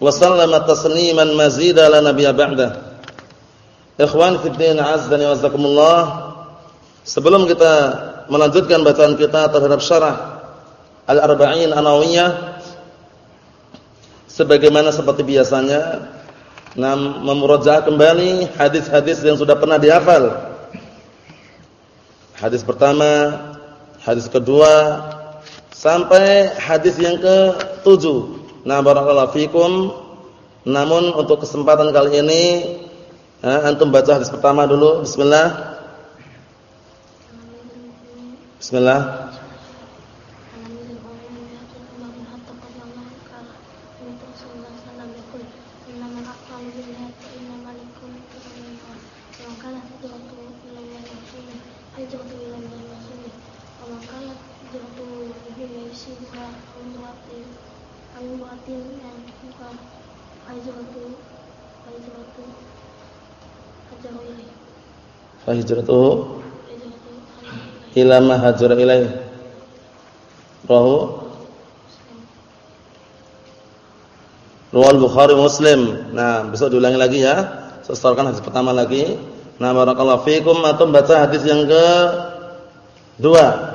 wa sallama tasliman mazida la nabiyya ba'da. Ikhwan fi din azza wa jazakumullah. Sebelum kita melanjutkan bacaan kita terhadap syarah Al-Arba'in An-Nawawiyah sebagaimana seperti biasanya nah memurajaah kembali hadis-hadis yang sudah pernah dihafal. Hadis pertama, hadis kedua sampai hadis yang ke-7. Nah, barakallahu fikum. Namun untuk kesempatan kali ini eh, antum baca hadis pertama dulu. Bismillah. Bismillah. Fahijratuhu ila ma hajara ilaih. Rahu Rawal Bukhari Muslim. Nah, besok diulangi lagi ya. Saya hadis pertama lagi. Nah, barakallahu fikum atau baca hadis yang ke dua.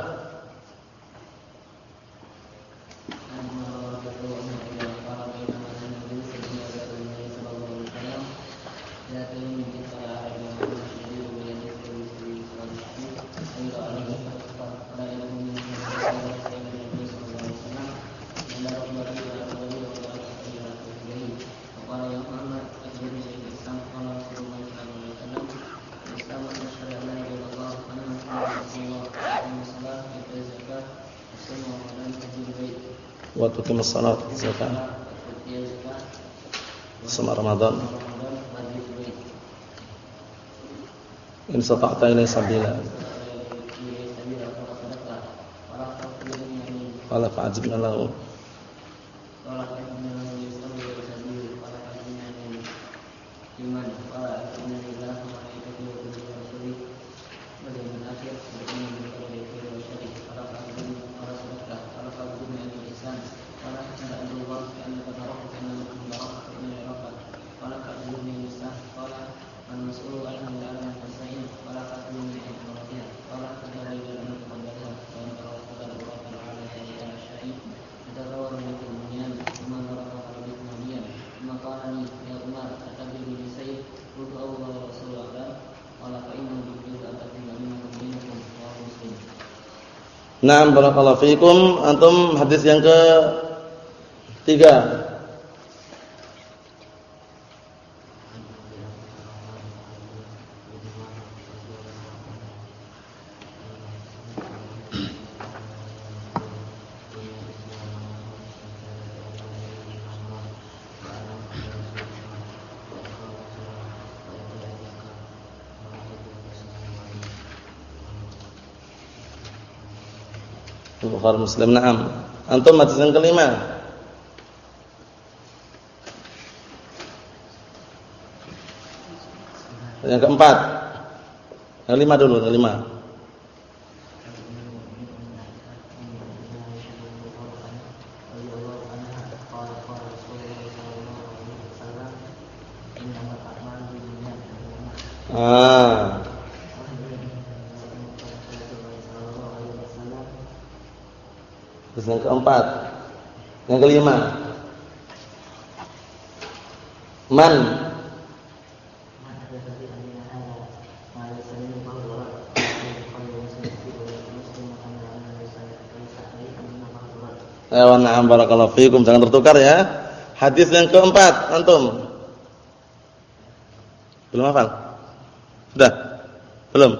الصلاة زكاة صم رمضان إن استطعت إليه سبيلا قال فعجبنا له Naam barakallahu fikum. Antum hadis yang ke tiga. Muslim. Naam. Antum hadis yang kelima. Yang keempat. Yang lima dulu, yang lima. Keempat. Yang kelima. Man. Ya na'am barakallahu fiikum. Jangan tertukar ya. Hadis yang keempat, antum. Belum hafal? Sudah? Belum?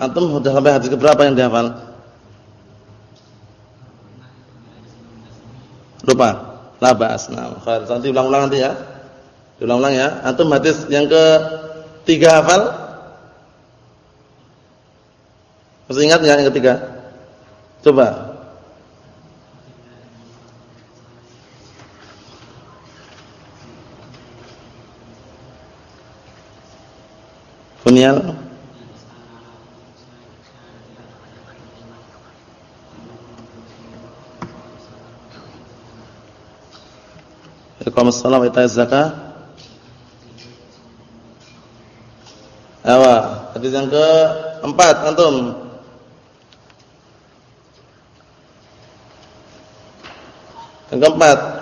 Antum sudah sampai hadis keberapa yang dihafal? Lupa. La ba'as. Nah, khair. Nanti ulang-ulang nanti ya. Diulang-ulang ya. Antum hadis yang ke tiga hafal? Masih ingat enggak yang ketiga? Coba. Kunyal. Iqamus salat wa itaiz. Awa, hadis yang keempat antum. Yang keempat.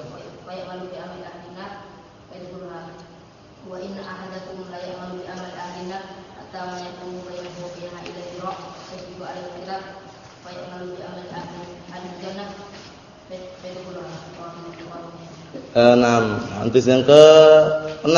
hadis yang ke-6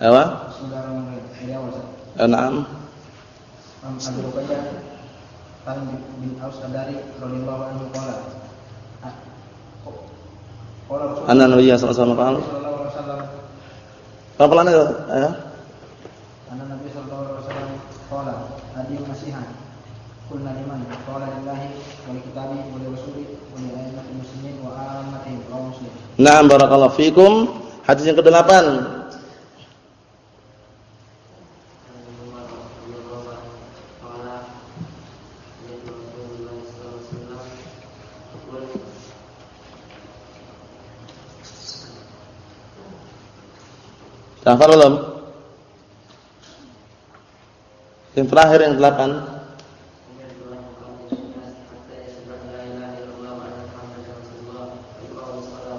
Apa? Naam. Abu Ruqayyah bin Aus Adari radhiyallahu anhu qala Anna Nabi sallallahu alaihi wasallam Pelan-pelan ya. Anna Nabi sallallahu alaihi wasallam qala hadiyu nasihan kulna liman qala lillahi wa li kitabi wa li rasuli wa li ayyatil muslimin wa ammatihim wa muslim. Naam barakallahu fikum. Hadis yang ke-8 Hafal belum? Yang terakhir yang delapan.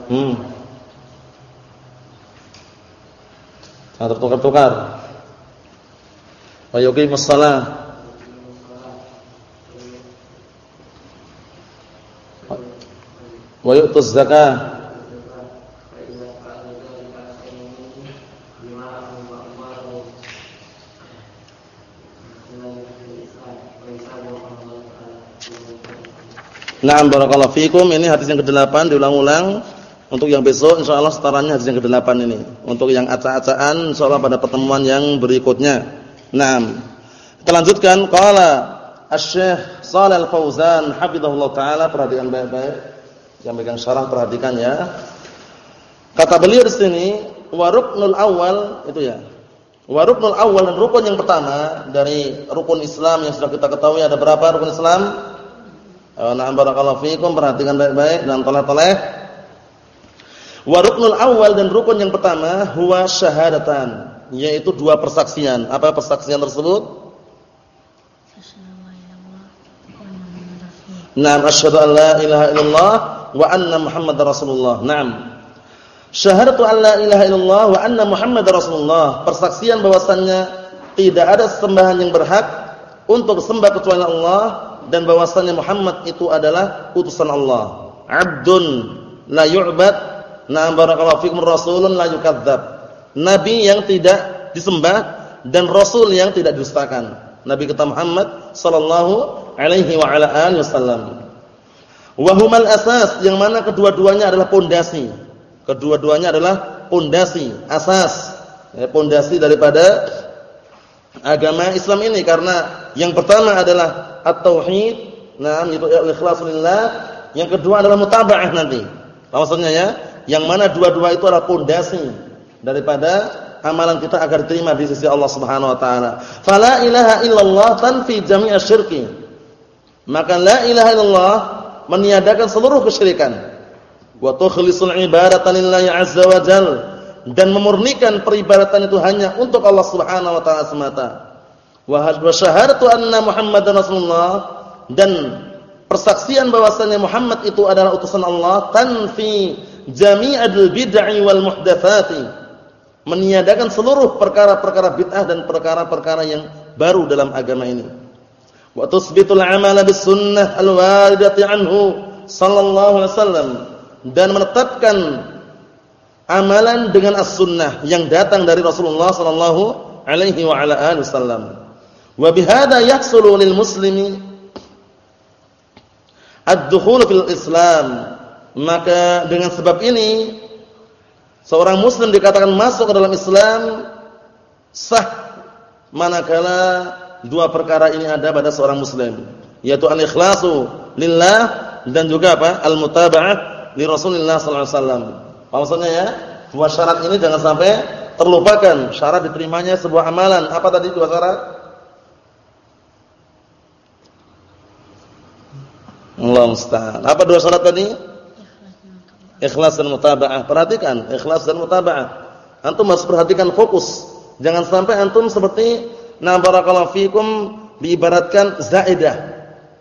Hmm. Jangan tertukar-tukar. Wa yuqimus shalah. Wa yu'tuz zakah. Naam barakallahu fikum. Ini hadis yang ke-8 diulang-ulang. Untuk yang besok insyaallah setaranya hadis yang ke-8 ini. Untuk yang acak-acakan insyaallah pada pertemuan yang berikutnya. Naam. Kita lanjutkan qala Asy-Syaikh Shalal Fauzan hafizahullah taala perhatikan baik-baik. Yang pegang syarah perhatikan ya. Kata beliau di sini waruknul awal itu ya. Waruknul awal dan rukun yang pertama dari rukun Islam yang sudah kita ketahui ada berapa rukun Islam? Na'am barakallahu fikum, perhatikan baik-baik dan toleh-toleh. Wa ruknul awal dan rukun yang pertama huwa syahadatan, yaitu dua persaksian. Apa persaksian tersebut? Naam asyhadu an la ilaha illallah wa anna Muhammadar Rasulullah. Naam. Syahadatu an la ilaha illallah wa anna Muhammadar Rasulullah. Persaksian bahwasannya tidak ada sembahan yang berhak untuk sembah kecuali Allah dan bahwasannya Muhammad itu adalah utusan Allah. Abdun la yu'bad, na'am barakallahu fikum rasulun la yukadzdzab. Nabi yang tidak disembah dan rasul yang tidak didustakan. Nabi kita Muhammad sallallahu alaihi wa ala alihi wasallam. Wa humal asas yang mana kedua-duanya adalah pondasi. Kedua-duanya adalah pondasi, asas. Ya, pondasi daripada agama Islam ini karena yang pertama adalah at-tauhid, nah itu ikhlas lillah, yang kedua adalah mutaba'ah nanti. Maksudnya ya, yang mana dua-dua itu adalah pondasi daripada amalan kita agar diterima di sisi Allah Subhanahu wa taala. Fala ilaha illallah tanfi jami' syirki. Maka la ilaha illallah meniadakan seluruh kesyirikan. Wa tukhlisul ibadata lillahi azza wa jal dan memurnikan peribadatan itu hanya untuk Allah Subhanahu wa taala semata. Wa syahadatu anna Muhammadar Rasulullah dan persaksian bahwasanya Muhammad itu adalah utusan Allah tanfi jami'al bid'ah wal muhdatsati. Meniadakan seluruh perkara-perkara bid'ah dan perkara-perkara yang baru dalam agama ini wa tusbitul amala bis sunnah al waridati anhu sallallahu alaihi wasallam dan menetapkan amalan dengan as-sunnah yang datang dari Rasulullah sallallahu alaihi wa ala alihi wasallam. Wa bihadza yahsulu lil muslimi ad-dukhul fil Islam. Maka dengan sebab ini seorang muslim dikatakan masuk ke dalam Islam sah manakala dua perkara ini ada pada seorang muslim, yaitu al-ikhlasu lillah dan juga apa? al-mutaba'ah li Rasulillah sallallahu alaihi wasallam. Maksudnya ya, dua syarat ini jangan sampai terlupakan. Syarat diterimanya sebuah amalan. Apa tadi dua syarat? Allah. Apa dua syarat tadi? Ikhlas dan mutaba'ah. Perhatikan, ikhlas dan mutaba'ah. Antum harus perhatikan fokus. Jangan sampai antum seperti Nah barakallahu fikum diibaratkan zaidah.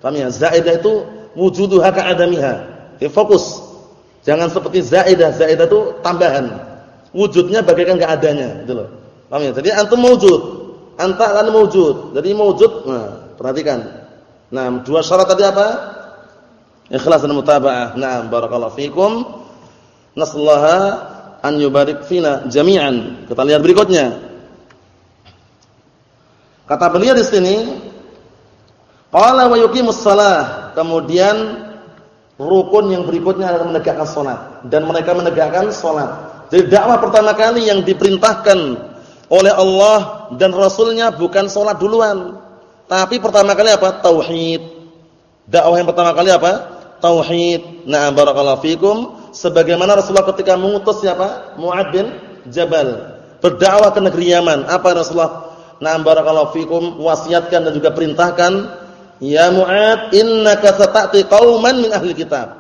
Paham ya? Zaidah itu wujuduha ka'adamiha. Ya, fokus. Jangan seperti zaidah. Zaidah itu tambahan. Wujudnya bagaikan enggak adanya, gitu loh. Paham ya? Jadi antum mewujud. Anta kan mewujud. Jadi mewujud. Nah, perhatikan. Nah, dua syarat tadi apa? Ikhlas dan mutaba'ah. Nah, barakallahu fikum. Nasallaha an yubarik fina jami'an. Kita lihat berikutnya. Kata beliau di sini, qala wa yuqimus shalah. Kemudian rukun yang berikutnya adalah menegakkan salat dan mereka menegakkan salat. Jadi dakwah pertama kali yang diperintahkan oleh Allah dan Rasulnya bukan salat duluan, tapi pertama kali apa? Tauhid. Dakwah yang pertama kali apa? Tauhid. Nah, barakallahu fikum. Sebagaimana Rasulullah ketika mengutus siapa? Mu'ad bin Jabal berdakwah ke negeri Yaman. Apa Rasulullah Na'am barakallahu fikum wasiatkan dan juga perintahkan ya Mu'ad innaka sata'ti qauman min ahli kitab.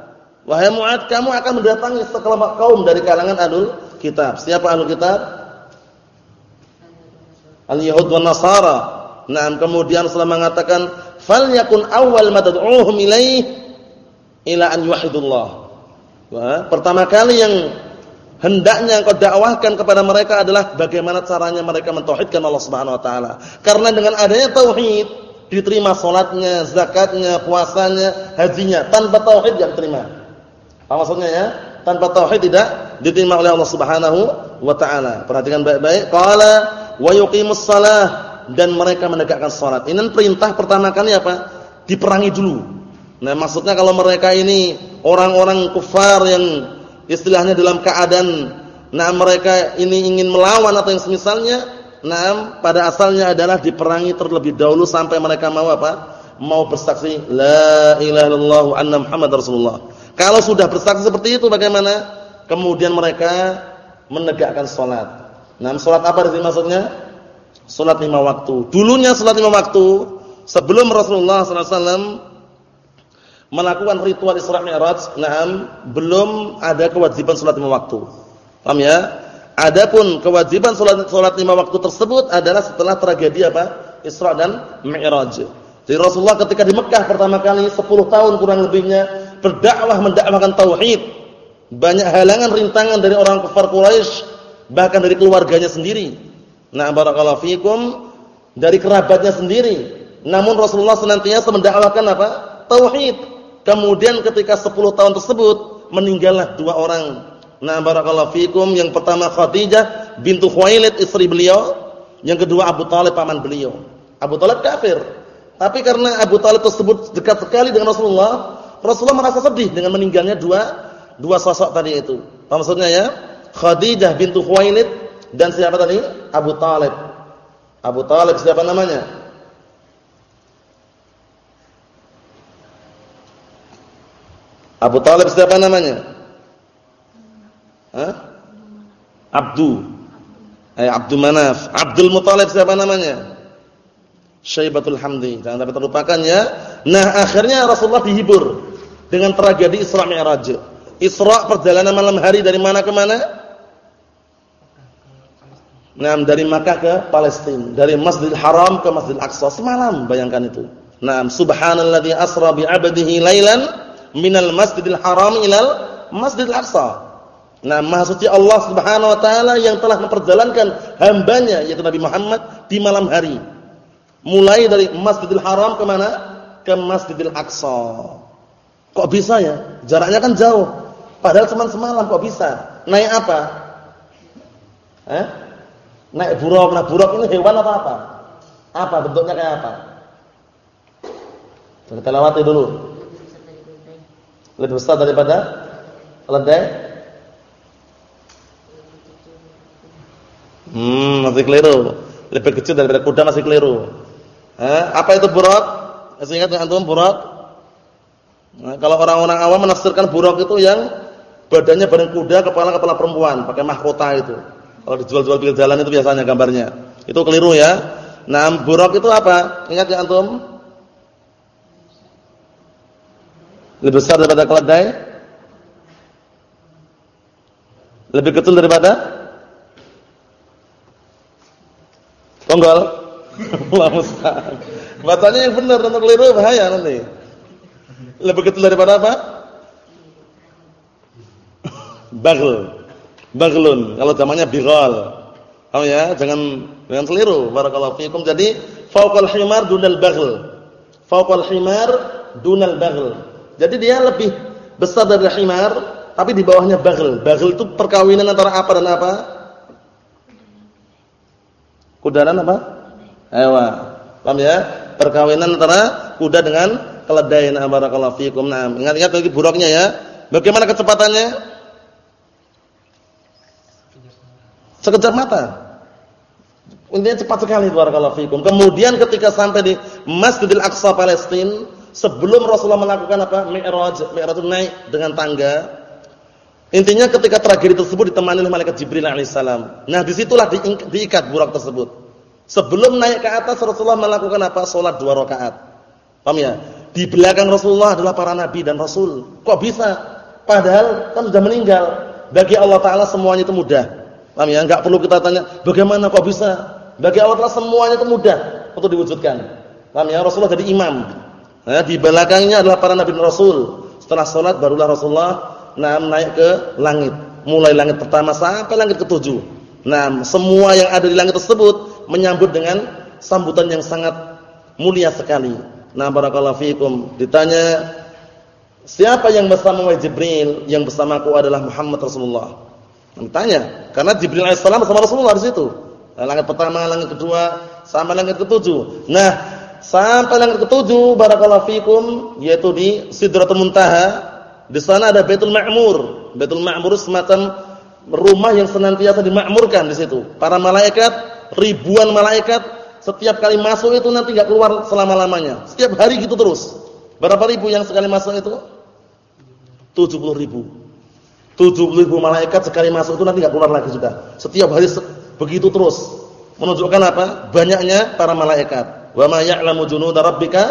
Wahai Mu'ad kamu akan mendatangi sekelompok kaum dari kalangan ahlul kitab. Siapa ahlul kitab? Al-Yahud wan Nasara. Naam kemudian setelah mengatakan falyakun awwal ma tad'uuhum ilaih ila an yuhidullah. Wah, pertama kali yang hendaknya engkau dakwahkan kepada mereka adalah bagaimana caranya mereka mentauhidkan Allah Subhanahu wa taala. Karena dengan adanya tauhid diterima salatnya, zakatnya, puasanya, hajinya. Tanpa tauhid tidak diterima. Apa maksudnya ya? Tanpa tauhid tidak diterima oleh Allah Subhanahu wa taala. Perhatikan baik-baik. Qala wa yuqimus shalah dan mereka menegakkan salat. Ini perintah pertama kali apa? Diperangi dulu. Nah, maksudnya kalau mereka ini orang-orang kufar yang istilahnya dalam keadaan nah mereka ini ingin melawan atau yang semisalnya nah pada asalnya adalah diperangi terlebih dahulu sampai mereka mau apa? Mau bersaksi la ilaha illallah anna muhammad rasulullah. Kalau sudah bersaksi seperti itu bagaimana? Kemudian mereka menegakkan salat nah salat apa itu maksudnya? Salat lima waktu. Dulunya salat lima waktu sebelum Rasulullah sallallahu alaihi wasallam melakukan ritual Isra Mi'raj, nah, belum ada kewajiban salat lima waktu. Paham ya? Adapun kewajiban salat salat lima waktu tersebut adalah setelah tragedi apa? Isra dan Mi'raj. Jadi Rasulullah ketika di Mekah pertama kali 10 tahun kurang lebihnya berdakwah mendakwahkan tauhid. Banyak halangan rintangan dari orang kafir Quraisy, bahkan dari keluarganya sendiri. Nah, barakallahu fikum dari kerabatnya sendiri. Namun Rasulullah senantiasa mendakwahkan apa? Tauhid. Kemudian ketika 10 tahun tersebut meninggallah dua orang. Nah, barakallahu fikum yang pertama Khadijah bintu Khuwailid istri beliau, yang kedua Abu Talib paman beliau. Abu Talib kafir. Tapi karena Abu Talib tersebut dekat sekali dengan Rasulullah, Rasulullah merasa sedih dengan meninggalnya dua dua sosok tadi itu. Apa maksudnya ya? Khadijah bintu Khuwailid dan siapa tadi? Abu Talib. Abu Talib siapa namanya? Abu Talib siapa namanya? Hah? Abdu. Eh Abdul Manaf. Abdul Muthalib siapa namanya? Syaibatul Hamdi. Jangan sampai terlupakan ya. Nah, akhirnya Rasulullah dihibur dengan tragedi Isra Mi'raj. Isra perjalanan malam hari dari mana ke mana? Nah, dari Makkah ke Palestina, dari Masjidil Haram ke Masjidil Aqsa semalam, bayangkan itu. Nah, subhanalladzi asra bi 'abdihi lailan minal Masjidil Haram ilal Masjidil Aqsa. Nah, Suci Allah Subhanahu wa taala yang telah memperjalankan hambanya yaitu Nabi Muhammad di malam hari. Mulai dari Masjidil Haram ke mana? Ke Masjidil Aqsa. Kok bisa ya? Jaraknya kan jauh. Padahal cuma semalam kok bisa? Naik apa? Eh? Naik buruk. Nah, buruk ini hewan apa apa? Apa bentuknya kayak apa? Kita lewati dulu. Lebih besar daripada keledai? Hmm, masih keliru. Lebih kecil daripada kuda masih keliru. Eh, apa itu buruk? Masih ingat enggak antum buruk? Nah, kalau orang-orang awam menafsirkan buruk itu yang badannya badan kuda, kepala kepala perempuan, pakai mahkota itu. Kalau dijual-jual pinggir jalan itu biasanya gambarnya. Itu keliru ya. Nah, buruk itu apa? Ingat ya antum? Lebih besar daripada keledai? Lebih kecil daripada? Tonggol? Allah. Bacanya yang benar, nanti keliru bahaya nanti. Lebih kecil daripada apa? Bagl. Baglun. Kalau zamannya bighal. Paham ya? Jangan jangan keliru. Barakallahu fiikum. Jadi fauqal himar dunal bagl. Fauqal himar dunal bagl. Jadi dia lebih besar dari himar, tapi di bawahnya bagl. Bagl itu perkawinan antara apa dan apa? Kuda dan apa? Ewa. Paham ya? Perkawinan antara kuda dengan keledai na barakallahu. Nah, ingat-ingat lagi buruknya ya. Bagaimana kecepatannya? Sekejap mata. Intinya cepat sekali barakallahu fikum. Kemudian ketika sampai di Masjidil Aqsa Palestina, sebelum Rasulullah melakukan apa? Mi'raj, Mi'raj naik dengan tangga. Intinya ketika tragedi tersebut ditemani oleh malaikat Jibril alaihissalam. Nah, di situlah di, diikat burak tersebut. Sebelum naik ke atas Rasulullah melakukan apa? Salat dua rakaat. Paham ya? Di belakang Rasulullah adalah para nabi dan rasul. Kok bisa? Padahal kan sudah meninggal. Bagi Allah taala semuanya itu mudah. Paham ya? Enggak perlu kita tanya, bagaimana kok bisa? Bagi Allah taala semuanya itu mudah untuk diwujudkan. Paham ya? Rasulullah jadi imam. Nah, di belakangnya adalah para nabi rasul. Setelah salat barulah Rasulullah nah, naik ke langit. Mulai langit pertama sampai langit ketujuh. Nah, semua yang ada di langit tersebut menyambut dengan sambutan yang sangat mulia sekali. Nah, barakallahu fiikum. Ditanya, siapa yang bersama Jibril? Yang bersamaku adalah Muhammad Rasulullah. Ditanya, karena Jibril alaihissalam bersama Rasulullah di situ. Langit pertama, langit kedua, sampai langit ketujuh. Nah, sampai langit ketujuh, barakallahu fiikum, yaitu di Sidratul Muntaha. Di sana ada Baitul Ma'mur. Baitul Ma'mur semacam rumah yang senantiasa dimakmurkan di situ. Para malaikat, ribuan malaikat setiap kali masuk itu nanti enggak keluar selama-lamanya. Setiap hari gitu terus. Berapa ribu yang sekali masuk itu? 70 ribu. 70 ribu malaikat sekali masuk itu nanti enggak keluar lagi sudah. Setiap hari begitu terus. Menunjukkan apa? Banyaknya para malaikat. Wa ma ya'lamu junuda rabbika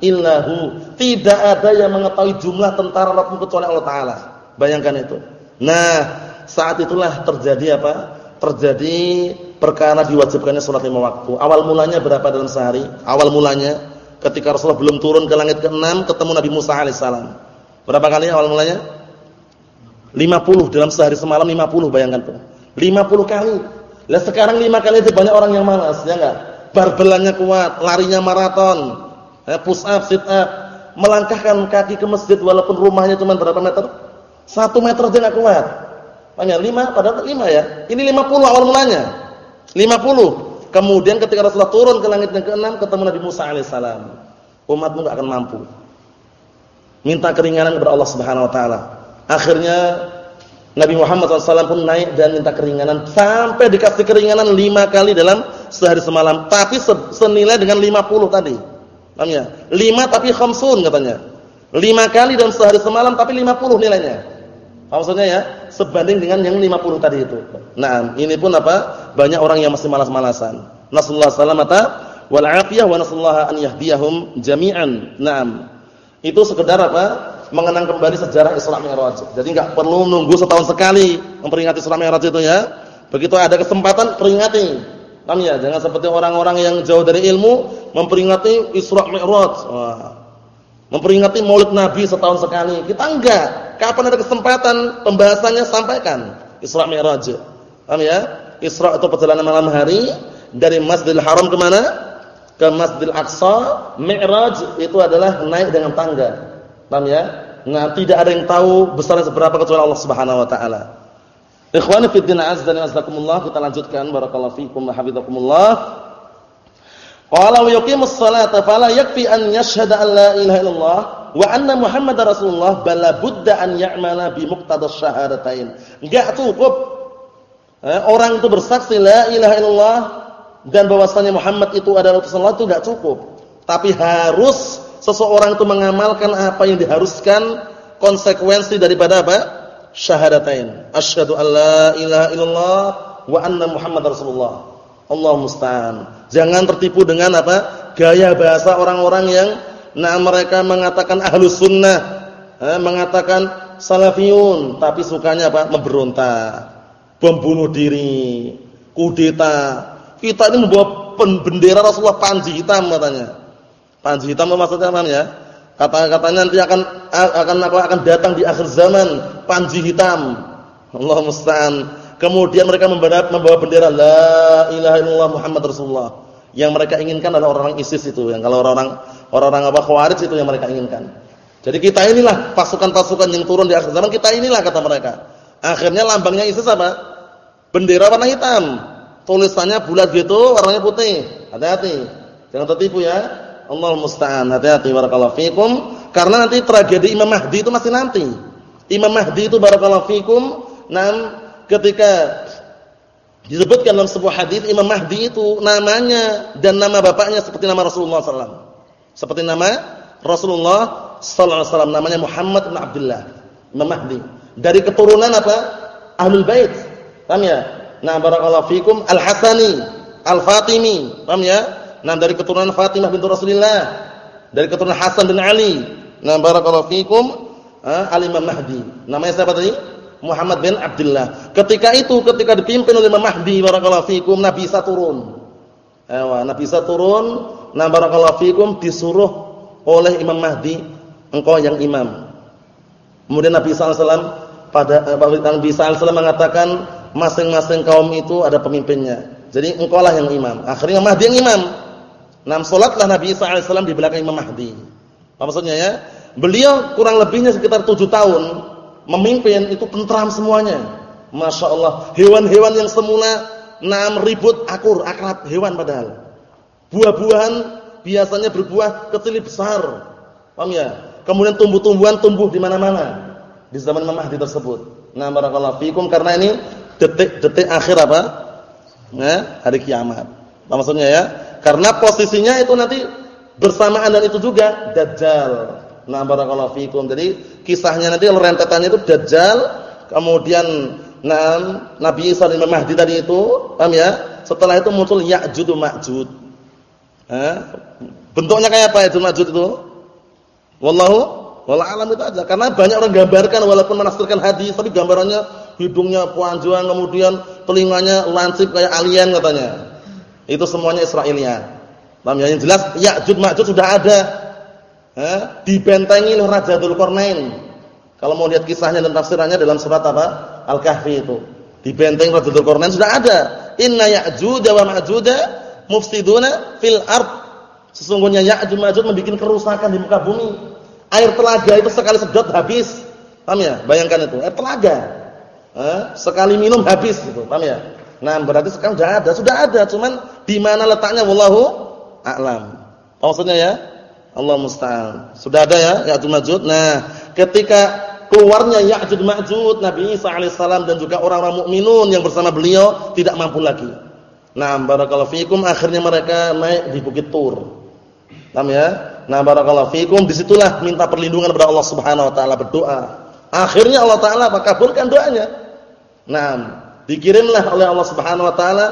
illahu. Tidak ada yang mengetahui jumlah tentara Rabbmu kecuali Allah taala. Bayangkan itu. Nah, saat itulah terjadi apa? Terjadi perkara diwajibkannya sholat lima waktu. Awal mulanya berapa dalam sehari? Awal mulanya ketika Rasulullah belum turun ke langit ke-6 ketemu Nabi Musa alaihissalam. Berapa kali awal mulanya? 50 dalam sehari semalam 50 bayangkan tuh. 50 kali. Lah sekarang 5 kali aja banyak orang yang malas, ya enggak? Barbelannya kuat, larinya maraton. Eh, push up, sit up, melangkahkan kaki ke masjid walaupun rumahnya cuma berapa meter? 1 meter aja enggak kuat. Hanya 5 padahal 5 ya. Ini 50 awal mulanya. 50. Kemudian ketika Rasulullah turun ke langit yang ke-6 ketemu Nabi Musa alaihissalam. Umatmu enggak akan mampu. Minta keringanan kepada Allah Subhanahu wa taala. Akhirnya Nabi Muhammad SAW pun naik dan minta keringanan sampai dikasih keringanan lima kali dalam sehari semalam. Tapi senilai dengan lima puluh tadi. Paham ya? Lima tapi khamsun katanya. Lima kali dalam sehari semalam tapi lima puluh nilainya. Maksudnya ya? Sebanding dengan yang lima puluh tadi itu. Nah, ini pun apa? Banyak orang yang masih malas-malasan. Nasallahu salamata wal afiyah wa nasallaha an yahdiyahum jami'an. Naam. Itu sekedar apa? Mengenang kembali sejarah Isra Mi'raj. Jadi enggak perlu nunggu setahun sekali memperingati Isra Mi'raj itu ya. Begitu ada kesempatan peringati. Paham ya? Jangan seperti orang-orang yang jauh dari ilmu memperingati Isra Mi'raj. Memperingati Maulid Nabi setahun sekali. Kita enggak. Kapan ada kesempatan pembahasannya sampaikan Isra Mi'raj. Paham ya? Isra itu perjalanan malam hari dari Masjidil Haram ke mana? Ke Masjidil Aqsa. Mi'raj itu adalah naik dengan tangga. Paham ya? Nah, tidak ada yang tahu besarnya seberapa kecuali Allah Subhanahu wa taala. Ikhwani fi din azza wa jazakumullah, kita lanjutkan barakallahu fikum wa hafizakumullah. Qala wa yuqimus salata fala yakfi an yashhada an la ilaha illallah wa anna muhammadar rasulullah bal budda an ya'mala bi muqtadas syahadatain. Enggak cukup eh, orang itu bersaksi la ilaha illallah dan bahwasanya Muhammad itu adalah utusan Allah itu enggak cukup. Tapi harus seseorang itu mengamalkan apa yang diharuskan konsekuensi daripada apa? Syahadatain. Asyhadu an la ilaha illallah wa anna Muhammadar Rasulullah. Allah musta'an. Jangan tertipu dengan apa? Gaya bahasa orang-orang yang nah mereka mengatakan ahlus sunnah, eh, mengatakan salafiyun, tapi sukanya apa? Memberontak, membunuh diri, kudeta. Kita ini membawa bendera Rasulullah panji hitam katanya. Panji hitam maksudnya apa ya? Kata-katanya nanti akan akan apa akan datang di akhir zaman panji hitam. Allah musta'an. Kemudian mereka membawa, membawa bendera la ilaha illallah Muhammad Rasulullah. Yang mereka inginkan adalah orang-orang ISIS itu, yang kalau orang-orang orang-orang apa Khawarij itu yang mereka inginkan. Jadi kita inilah pasukan-pasukan yang turun di akhir zaman, kita inilah kata mereka. Akhirnya lambangnya ISIS apa? Bendera warna hitam. Tulisannya bulat gitu, warnanya putih. Hati-hati. Jangan tertipu ya. Allah musta'an. Hati-hati barakallahu fikum karena nanti tragedi Imam Mahdi itu masih nanti. Imam Mahdi itu barakallahu fikum nam ketika disebutkan dalam sebuah hadis Imam Mahdi itu namanya dan nama bapaknya seperti nama Rasulullah SAW. Seperti nama Rasulullah sallallahu alaihi wasallam namanya Muhammad bin Abdullah Imam Mahdi. Dari keturunan apa? Ahlul Bait. Paham ya? Nah, barakallahu fikum Al-Hasani, Al-Fatimi. Paham ya? Nah, dari keturunan Fatimah bintu Rasulullah, dari keturunan Hasan bin Ali. Nah, barakallahu fikum, Ali Imam Mahdi. Namanya siapa tadi? Muhammad bin Abdullah. Ketika itu ketika dipimpin oleh Imam Mahdi barakallahu fikum, Nabi Isa turun. Ewa, Nabi Isa turun, nah barakallahu fikum disuruh oleh Imam Mahdi, engkau yang imam. Kemudian Nabi Isa alaihi pada eh, Nabi Isa alaihi mengatakan masing-masing kaum itu ada pemimpinnya. Jadi engkaulah yang imam. Akhirnya Mahdi yang imam. Nam salatlah Nabi Isa alaihissalam di belakang Imam Mahdi. Apa maksudnya ya? Beliau kurang lebihnya sekitar tujuh tahun memimpin itu tentram semuanya. Masya Allah. Hewan-hewan yang semula enam ribut akur, akrab hewan padahal. Buah-buahan biasanya berbuah kecil besar. Paham ya? Kemudian tumbuh-tumbuhan tumbuh di mana-mana di zaman Imam Mahdi tersebut. Nah, barakallahu fikum karena ini detik-detik akhir apa? Nah, hari kiamat. Apa maksudnya ya? Karena posisinya itu nanti bersamaan dan itu juga Dajjal. Nah, barakallahu fikum. Jadi kisahnya nanti rentetannya itu Dajjal, kemudian nah, Nabi Isa dan Mahdi tadi itu, paham ya? Setelah itu muncul Ya'jud Ma'jud. Eh? Bentuknya kayak apa Ya'jud Ma'jud itu? Wallahu wallahu alam itu aja. Karena banyak orang gambarkan walaupun menafsirkan hadis tapi gambarannya hidungnya panjang kemudian telinganya lancip kayak alien katanya. Itu semuanya Israiliyat. Paham ya? Yang jelas Ya'juj Ma'juj sudah ada. Eh, dibentengi oleh Raja Dzulqarnain. Kalau mau lihat kisahnya dan tafsirannya dalam surat apa? Al-Kahfi itu. Dibentengi Raja Dzulqarnain sudah ada. Inna Ya'juj wa Ma'juj mufsiduna fil ard. Sesungguhnya Ya'juj Ma'juj membuat kerusakan di muka bumi. Air telaga itu sekali sedot habis. Paham ya? Bayangkan itu, air telaga. Eh, sekali minum habis gitu. Paham ya? Nah, berarti sekarang sudah ada, sudah ada, cuman di mana letaknya wallahu a'lam. Maksudnya ya? Allah musta'an. Sudah ada ya Ya'juj Ma'juj. Nah, ketika keluarnya Ya'juj Ma'juj, Nabi Isa alaihissalam dan juga orang-orang mukminun yang bersama beliau tidak mampu lagi. Nah, barakallahu fikum akhirnya mereka naik di Bukit Tur. Paham ya? Nah, barakallahu fikum di situlah minta perlindungan kepada Allah Subhanahu wa taala berdoa. Akhirnya Allah taala kabulkan doanya. Nah, dikirimlah oleh Allah Subhanahu wa taala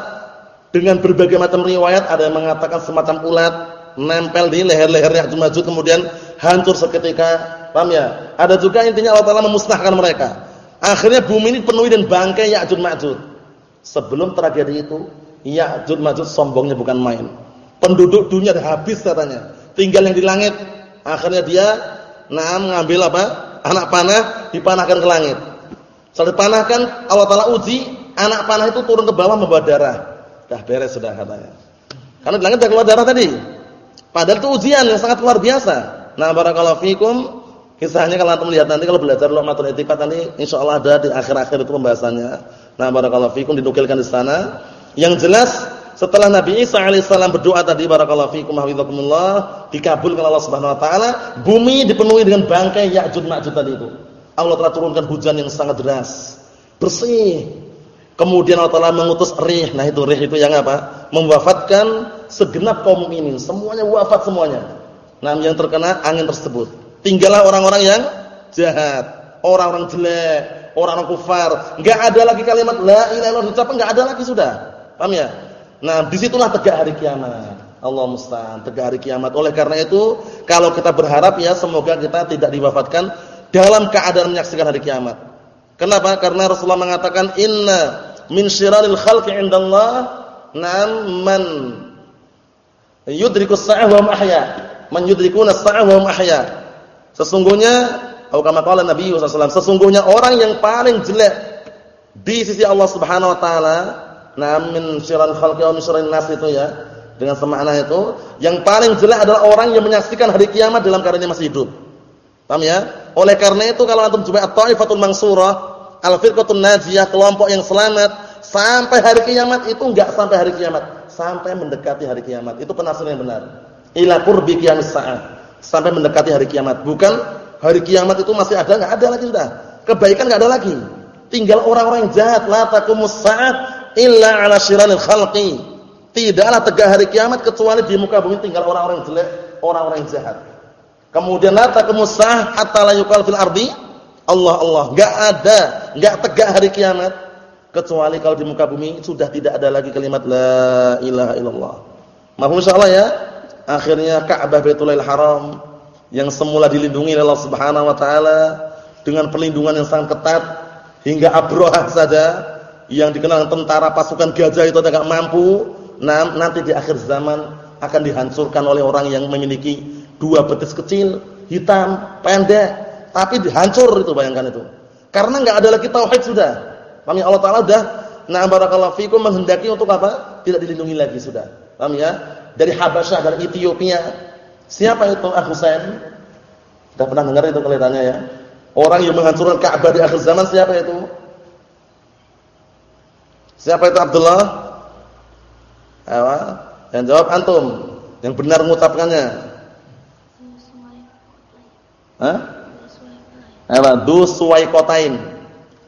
dengan berbagai macam riwayat ada yang mengatakan semacam ulat nempel di leher-lehernya Ya'juj kemudian hancur seketika. Paham ya? Ada juga intinya Allah Taala memusnahkan mereka. Akhirnya bumi ini penuhi dan bangkai Ya'juj Ma'juj. Sebelum tragedi itu, Ya'juj Ma'juj sombongnya bukan main. Penduduk dunia habis katanya. Tinggal yang di langit. Akhirnya dia nah mengambil apa? Anak panah dipanahkan ke langit. Setelah dipanahkan, Allah Taala uji anak panah itu turun ke bawah membawa darah. Dah beres sudah katanya. Karena di langit sudah keluar darah tadi. Padahal itu ujian yang sangat luar biasa. Nah, barakallahu fikum. Kisahnya kalau antum lihat nanti kalau belajar Lumatul Itiqad nanti insyaallah ada di akhir-akhir itu pembahasannya. Nah, barakallahu fikum dinukilkan di sana. Yang jelas setelah Nabi Isa alaihissalam berdoa tadi barakallahu fikum hafizakumullah dikabulkan Allah Subhanahu wa taala, bumi dipenuhi dengan bangkai Ya'juj Ma'juj tadi itu. Allah telah turunkan hujan yang sangat deras. Bersih, Kemudian Allah Taala mengutus rih. Nah itu rih itu yang apa? Mewafatkan segenap kaum ini. Semuanya wafat semuanya. Nah yang terkena angin tersebut. Tinggallah orang-orang yang jahat, orang-orang jelek, orang-orang kufar. Enggak ada lagi kalimat la ilaha illallah diucapkan enggak ada lagi sudah. Paham ya? Nah, di situlah tegak hari kiamat. Allah musta'an, tegak hari kiamat. Oleh karena itu, kalau kita berharap ya semoga kita tidak diwafatkan dalam keadaan menyaksikan hari kiamat. Kenapa? Karena Rasulullah mengatakan inna min syiraril khalqi indallah nam man yudrikus sa'ah wa ahya. Man yudrikuna sa'ah wa ahya. Sesungguhnya atau kama qala Nabi sallallahu sesungguhnya orang yang paling jelek di sisi Allah Subhanahu wa taala nam min syiraril khalqi wa min syiraril nas itu ya. Dengan semakna itu, yang paling jelek adalah orang yang menyaksikan hari kiamat dalam keadaan masih hidup. Paham ya? Oleh karena itu kalau antum coba at-taifatul mansurah, al-firqatul najiyah, kelompok yang selamat sampai hari kiamat itu enggak sampai hari kiamat, sampai mendekati hari kiamat. Itu penafsiran yang benar. Ila qurbi qiyamis saah. Sampai mendekati hari kiamat. Bukan hari kiamat itu masih ada enggak ada lagi sudah. Kebaikan enggak ada lagi. Tinggal orang-orang jahat, la taqumus saah illa 'ala syiraril khalqi. Tidaklah tegak hari kiamat kecuali di muka bumi tinggal orang-orang jelek, orang-orang jahat. Kemudian la taqumusah hatta la yuqal fil ardi Allah Allah. Enggak ada, enggak tegak hari kiamat kecuali kalau di muka bumi sudah tidak ada lagi kalimat la ilaha illallah. Mahum insyaallah ya. Akhirnya Ka'bah Baitullah Haram yang semula dilindungi oleh Allah Subhanahu wa taala dengan perlindungan yang sangat ketat hingga Abraha saja yang dikenal tentara pasukan gajah itu tidak mampu, nanti di akhir zaman akan dihancurkan oleh orang yang memiliki dua betis kecil, hitam, pendek, tapi hancur itu bayangkan itu. Karena enggak ada lagi tauhid sudah. Paham ya Allah Taala sudah na barakallahu fikum menghendaki untuk apa? Tidak dilindungi lagi sudah. Paham ya? Dari Habasyah, dari Ethiopia. Siapa itu Ah Husain? Sudah pernah dengar itu kelihatannya ya? Orang yang menghancurkan Ka'bah di akhir zaman siapa itu? Siapa itu Abdullah? Ayo, yang jawab antum. Yang benar mengucapkannya. Hah? Apa? Du suwaikotain.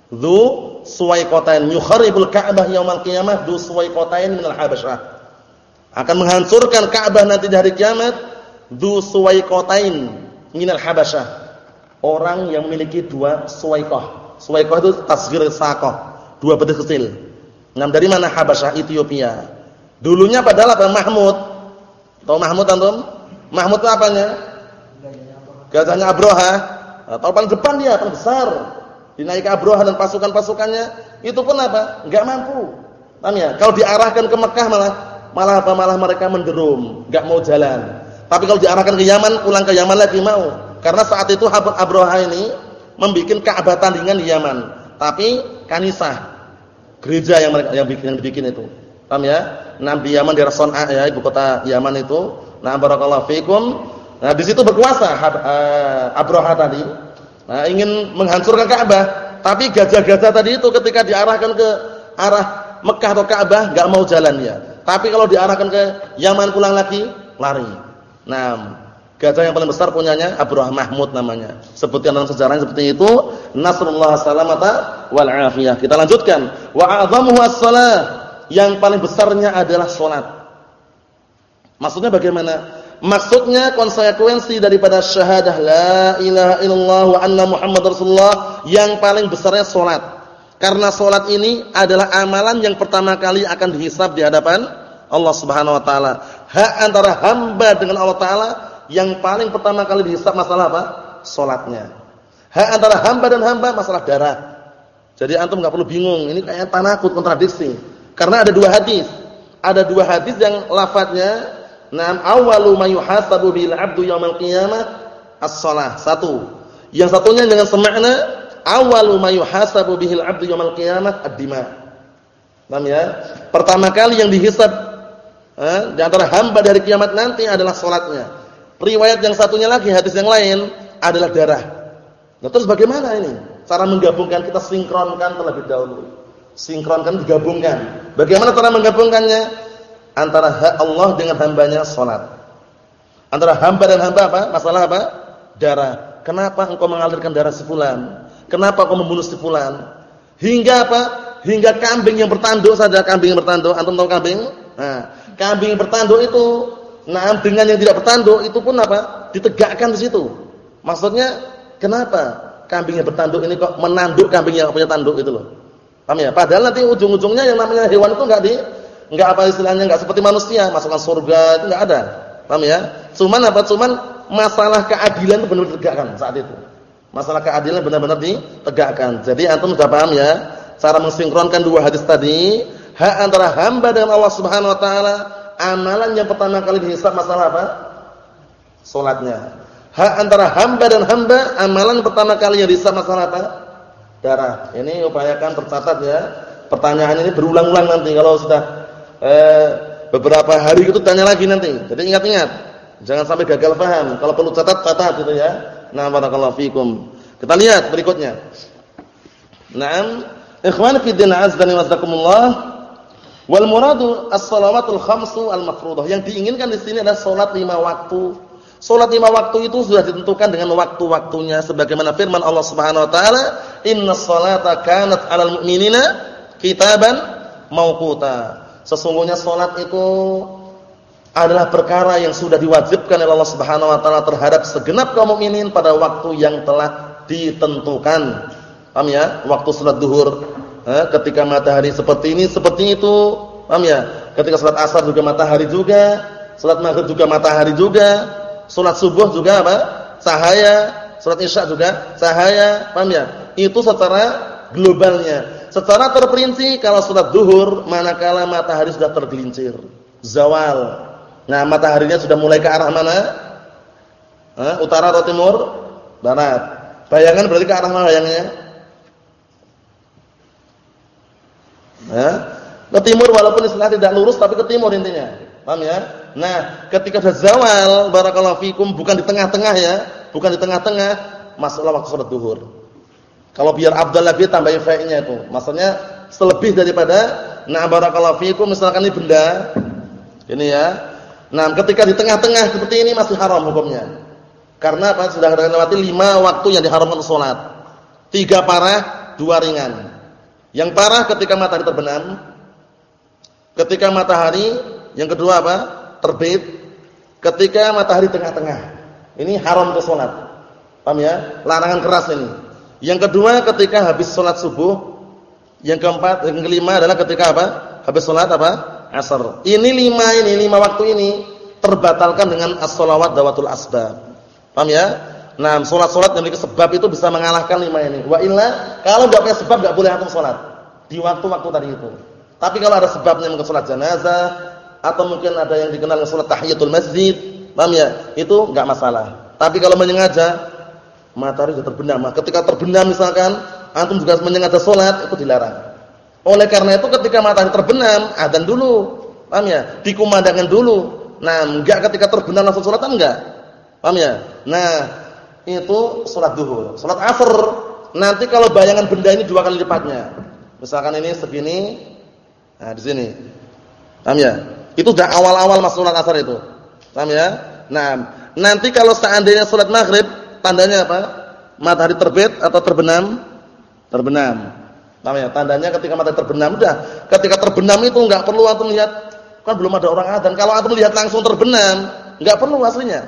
Du suwaikotain yukharibul Ka'bah yaumil qiyamah du suwaikotain minal Habasyah. Akan menghancurkan Ka'bah nanti di hari kiamat du suwaikotain minal Habasyah. Orang yang memiliki dua suwaikoh. Suwaikoh itu tasghir saqah, dua betis kecil. Nah, dari mana Habasyah? Ethiopia. Dulunya padahal apa? Mahmud. Tahu Mahmud antum? Mahmud itu apanya? Gajahnya Abroha, atau paling depan dia, paling besar. Dinaiki Abroha dan pasukan-pasukannya, itu pun apa? Enggak mampu. Paham ya? Kalau diarahkan ke Mekah malah malah apa malah mereka menderum, enggak mau jalan. Tapi kalau diarahkan ke Yaman, pulang ke Yaman lagi mau. Karena saat itu Abroha ini membuat Ka'bah tandingan di Yaman. Tapi kanisah gereja yang mereka yang bikin yang dibikin itu. Paham ya? Yaman di Son'a ya, ibu kota Yaman itu. Nah, barakallahu fikum. Nah, di situ berkuasa uh, Abroha tadi. Nah, ingin menghancurkan Ka'bah. Tapi gajah-gajah tadi itu ketika diarahkan ke arah Mekah atau Ka'bah enggak mau jalan ya. Tapi kalau diarahkan ke Yaman pulang lagi, lari. Nah, gajah yang paling besar punyanya Abdurrahman Mahmud namanya. Sebutkan dalam sejarahnya seperti itu, Nasrullah salamata wal afiyah. Kita lanjutkan. Wa a'zamuhu as-shalah. Yang paling besarnya adalah salat. Maksudnya bagaimana? Maksudnya konsekuensi daripada syahadah la ilaha illallah wa anna Muhammad Rasulullah yang paling besarnya salat. Karena salat ini adalah amalan yang pertama kali akan dihisab di hadapan Allah Subhanahu wa taala. Hak antara hamba dengan Allah taala yang paling pertama kali dihisab masalah apa? Salatnya. Hak antara hamba dan hamba masalah darah. Jadi antum enggak perlu bingung, ini kayak tanakut kontradiksi. Karena ada dua hadis. Ada dua hadis yang lafadznya Naam awwalu ma yuhasabu bil 'abdu yaumil qiyamah as-shalah. Satu. Yang satunya dengan semakna awwalu ma yuhasabu bihil 'abdu yaumil qiyamah ad-dima. Paham ya? Pertama kali yang dihisab eh, di antara hamba dari kiamat nanti adalah salatnya. Riwayat yang satunya lagi hadis yang lain adalah darah. Nah, terus bagaimana ini? Cara menggabungkan kita sinkronkan terlebih dahulu. Sinkronkan digabungkan. Bagaimana cara menggabungkannya? Antara hak Allah dengan hambanya salat. Antara hamba dan hamba apa? Masalah apa? Darah. Kenapa engkau mengalirkan darah sepulan? Kenapa engkau membunuh sepulan? Hingga apa? Hingga kambing yang bertanduk saja kambing yang bertanduk. Antum tahu kambing? Nah, kambing yang bertanduk itu Nah, dengan yang tidak bertanduk itu pun apa? Ditegakkan di situ. Maksudnya kenapa kambing yang bertanduk ini kok menanduk kambing yang punya tanduk itu loh. Paham ya? Padahal nanti ujung-ujungnya yang namanya hewan itu enggak di enggak apa istilahnya enggak seperti manusia, masukkan surga itu enggak ada. Paham ya? Cuman apa? Cuman masalah keadilan itu benar-benar ditegakkan saat itu. Masalah keadilan benar-benar ditegakkan. Jadi antum sudah paham ya? Cara mensinkronkan dua hadis tadi, hak antara hamba dengan Allah Subhanahu wa taala amalan yang pertama kali dihisab masalah apa? Salatnya. Hak antara hamba dan hamba, amalan pertama kali yang dihisab masalah apa? Darah. Ini upayakan tercatat ya. Pertanyaan ini berulang-ulang nanti kalau sudah eh, beberapa hari itu tanya lagi nanti. Jadi ingat-ingat. Jangan sampai gagal paham. Kalau perlu catat, catat gitu ya. Nah, barakallahu fikum. Kita lihat berikutnya. Naam, ikhwan fi din azza wa Wal muradu as-salawatul khamsu al-mafruḍah. Yang diinginkan di sini adalah salat lima waktu. Salat lima waktu itu sudah ditentukan dengan waktu-waktunya sebagaimana firman Allah Subhanahu wa taala, "Innas salata kanat 'alal mu'minina kitaban mauquta." Sesungguhnya salat itu adalah perkara yang sudah diwajibkan oleh Allah Subhanahu wa taala terhadap segenap kaum mukminin pada waktu yang telah ditentukan. Paham ya? Waktu salat zuhur eh, ketika matahari seperti ini, seperti itu. Paham ya? Ketika salat asar juga matahari juga, salat maghrib juga matahari juga, salat subuh juga apa? Cahaya, salat isya juga cahaya, paham ya? Itu secara globalnya. Secara terperinci kalau salat zuhur manakala matahari sudah tergelincir, zawal. Nah, mataharinya sudah mulai ke arah mana? Eh, utara atau timur? Barat. Bayangan berarti ke arah mana bayangnya? Ya. Ke timur walaupun istilah tidak lurus tapi ke timur intinya. Paham ya? Nah, ketika sudah zawal barakallahu fikum bukan di tengah-tengah ya, bukan di tengah-tengah, masuklah waktu salat zuhur. Kalau biar afdal lagi tambahin fa-nya itu. Maksudnya selebih daripada nah barakallahu fikum misalkan ini benda ini ya. Nah, ketika di tengah-tengah seperti ini masih haram hukumnya. Karena apa? Sudah lewati lima waktu yang diharamkan salat. Tiga parah, dua ringan. Yang parah ketika matahari terbenam. Ketika matahari yang kedua apa? Terbit. Ketika matahari tengah-tengah. Ini haram untuk sholat. Paham ya? Larangan keras ini. Yang kedua ketika habis sholat subuh. Yang keempat, yang kelima adalah ketika apa? Habis sholat apa? Asar. Ini lima ini, lima waktu ini terbatalkan dengan as-sholawat dawatul asbab. Paham ya? Nah, sholat-sholat yang memiliki sebab itu bisa mengalahkan lima ini. Wa illa, kalau nggak punya sebab nggak boleh antum sholat di waktu-waktu tadi itu. Tapi kalau ada sebabnya mungkin sholat jenazah atau mungkin ada yang dikenal dengan salat tahiyatul masjid, paham ya? Itu enggak masalah. Tapi kalau menyengaja matahari sudah terbenam, ketika terbenam misalkan antum juga menyengaja salat itu dilarang. Oleh karena itu ketika matahari terbenam, adzan dulu. Paham ya? Dikumandangkan dulu. Nah, enggak ketika terbenam langsung salat enggak. Paham ya? Nah, itu salat duhur. Salat asar nanti kalau bayangan benda ini dua kali lipatnya. Misalkan ini segini, nah di sini. Paham ya? Itu sudah awal-awal masuk salat asar itu. Paham ya? Nah, nanti kalau seandainya salat maghrib, tandanya apa? Matahari terbit atau terbenam? Terbenam. Paham ya? Tandanya ketika matahari terbenam udah. Ketika terbenam itu enggak perlu antum lihat kan belum ada orang adzan. Kalau antum lihat langsung terbenam, enggak perlu aslinya.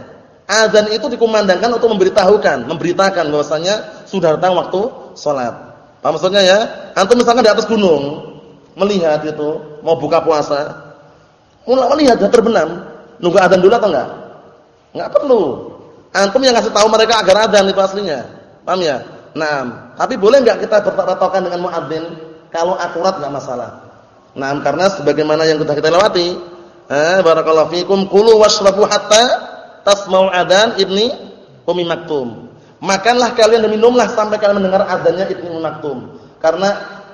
Adzan itu dikumandangkan untuk memberitahukan, memberitakan bahwasanya sudah datang waktu salat. Paham maksudnya ya? Antum misalkan di atas gunung, melihat itu mau buka puasa, Mulai melihat sudah terbenam, nunggu adzan dulu atau enggak? Enggak perlu. Antum yang ngasih tahu mereka agar adzan itu aslinya. Paham ya? Nah, tapi boleh enggak kita berpatokan dengan muadzin? Kalau akurat enggak masalah. Nah, karena sebagaimana yang sudah kita lewati, eh barakallahu fikum kulu washrabu hatta tasma'u adzan ibni Ummi Maktum. Makanlah kalian dan minumlah sampai kalian mendengar adzannya Ibni Ummi Maktum. Karena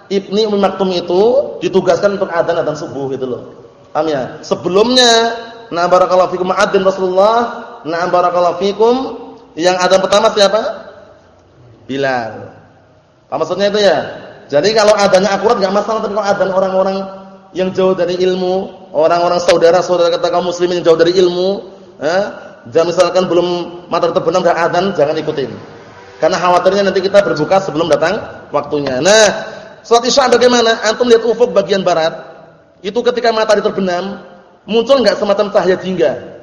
Ibni Ummi Maktum itu ditugaskan untuk adzan adzan subuh gitu loh. Paham ya? Sebelumnya, na barakallahu fikum adzan Rasulullah, na barakallahu fikum yang adzan pertama siapa? Bilal. Apa maksudnya itu ya? Jadi kalau adanya akurat enggak masalah, tapi kalau adzan orang-orang yang jauh dari ilmu, orang-orang saudara-saudara kata kaum muslimin yang jauh dari ilmu, eh, jangan misalkan belum matahari terbenam dah adzan, jangan ikutin. Karena khawatirnya nanti kita berbuka sebelum datang waktunya. Nah, salat Isya bagaimana? Antum lihat ufuk bagian barat, itu ketika matahari terbenam, muncul enggak semacam cahaya jingga?